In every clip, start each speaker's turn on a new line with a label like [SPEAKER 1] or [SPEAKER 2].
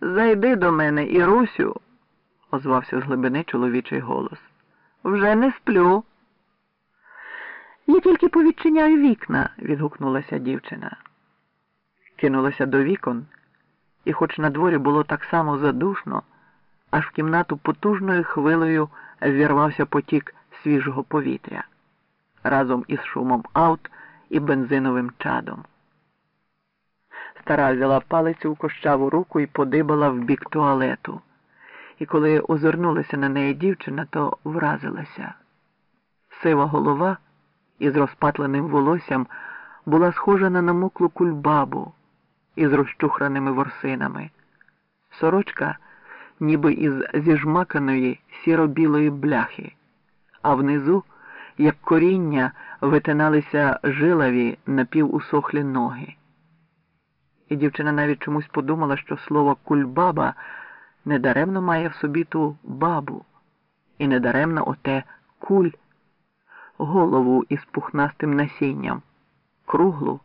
[SPEAKER 1] Зайди до мене, Ірусю, озвався з глибини чоловічий голос. Вже не сплю. Я тільки повідчиняю вікна, відгукнулася дівчина. Кинулася до вікон, і, хоч на дворі було так само задушно, аж в кімнату потужною хвилею ввірвався потік свіжого повітря разом із шумом аут і бензиновим чадом. Стара взяла палицю в кощаву руку і подибала в бік туалету. І коли озирнулася на неї дівчина, то вразилася. Сива голова із розпатленим волоссям була схожа на намоклу кульбабу із розчухраними ворсинами. Сорочка, ніби із зіжмаканої сіро-білої бляхи, а внизу, як коріння, витиналися жилаві напівусохлі ноги. І дівчина навіть чомусь подумала, що слово кульбаба недаремно має в собі ту бабу, і недаремно оте куль, голову із пухнастим насінням, круглу,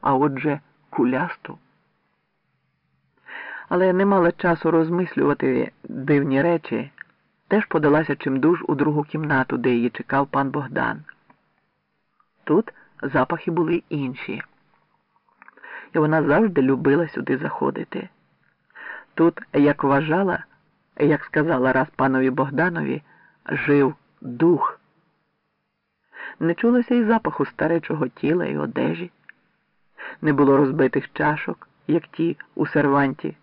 [SPEAKER 1] а отже кулясту. Але не мала часу розмислювати дивні речі, теж подалася чимдуж у другу кімнату, де її чекав пан Богдан. Тут запахи були інші і вона завжди любила сюди заходити. Тут, як вважала, як сказала раз панові Богданові, жив дух. Не чулося й запаху старечого тіла і одежі, не було розбитих чашок, як ті у серванті,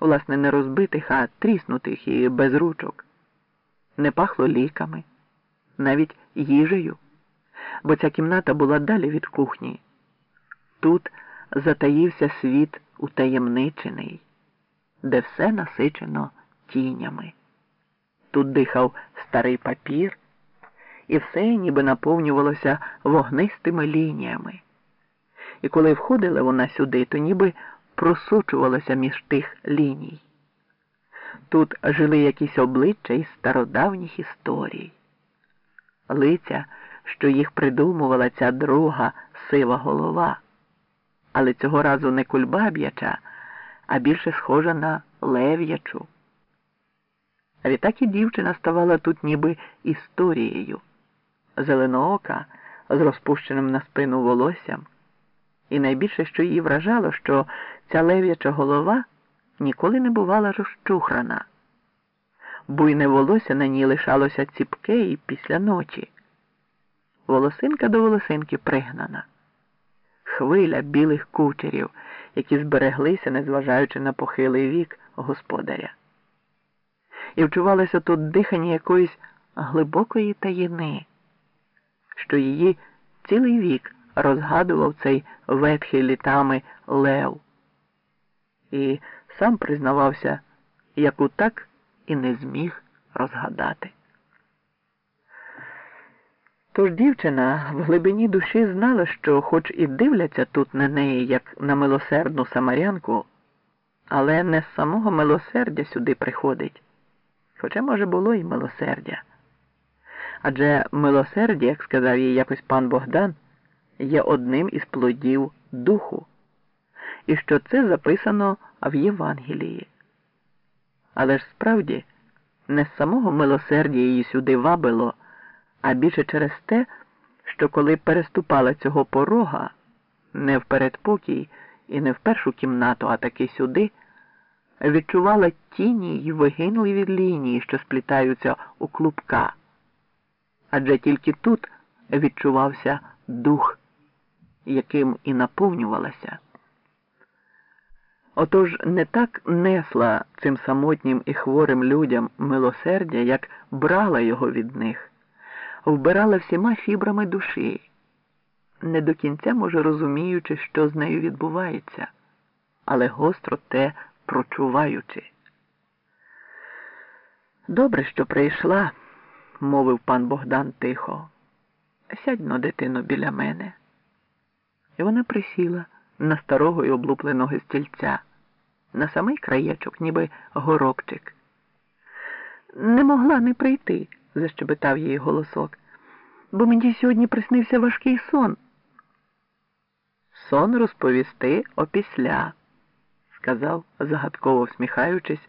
[SPEAKER 1] власне, не розбитих, а тріснутих і без ручок. Не пахло ліками, навіть їжею, бо ця кімната була далі від кухні. Тут затаївся світ утаємничений, де все насичено тінями. Тут дихав старий папір, і все ніби наповнювалося вогнистими лініями. І коли входила вона сюди, то ніби просочувалося між тих ліній. Тут жили якісь обличчя із стародавніх історій, лиця, що їх придумувала ця друга сива голова але цього разу не кульбаб'яча, а більше схожа на лев'ячу. А відтак і дівчина ставала тут ніби історією, зеленоока з розпущеним на спину волоссям. І найбільше, що її вражало, що ця лев'яча голова ніколи не бувала розчухрана. Буйне волосся на ній лишалося ціпке і після ночі. Волосинка до волосинки пригнана хвиля білих кучерів, які збереглися, незважаючи на похилий вік господаря. І вчувалося тут дихання якоїсь глибокої таїни, що її цілий вік розгадував цей ветхий літами лев. І сам признавався, яку так і не зміг розгадати. Тож дівчина в глибині душі знала, що, хоч і дивляться тут на неї, як на милосердну самарянку, але не з самого милосердя сюди приходить, хоча, може, було і милосердя. Адже милосердя, як сказав їй якось пан Богдан, є одним із плодів духу, і що це записано в Євангелії. Але ж справді не з самого милосердя її сюди вабило а більше через те, що коли переступала цього порога, не в передпокій і не в першу кімнату, а таки сюди, відчувала тіні й вигинливі лінії, що сплітаються у клубка. Адже тільки тут відчувався дух, яким і наповнювалася. Отож не так несла цим самотнім і хворим людям милосердя, як брала його від них вбирала всіма фібрами душі, не до кінця, може, розуміючи, що з нею відбувається, але гостро те прочуваючи. Добре, що прийшла, мовив пан Богдан тихо. Сядь но, дитино, біля мене. І вона присіла на старого і облупленого стільця, на самий краєчок, ніби горобчик. Не могла не прийти защебетав її голосок, бо мені сьогодні приснився важкий сон. Сон розповісти опісля, сказав, загадково всміхаючись,